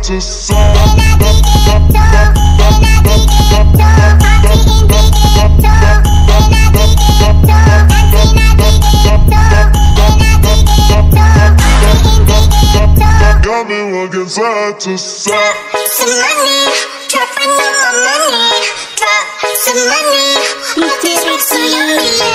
side to me walking side to side. Some money, on my money. Drop some money, nothing's so yummy.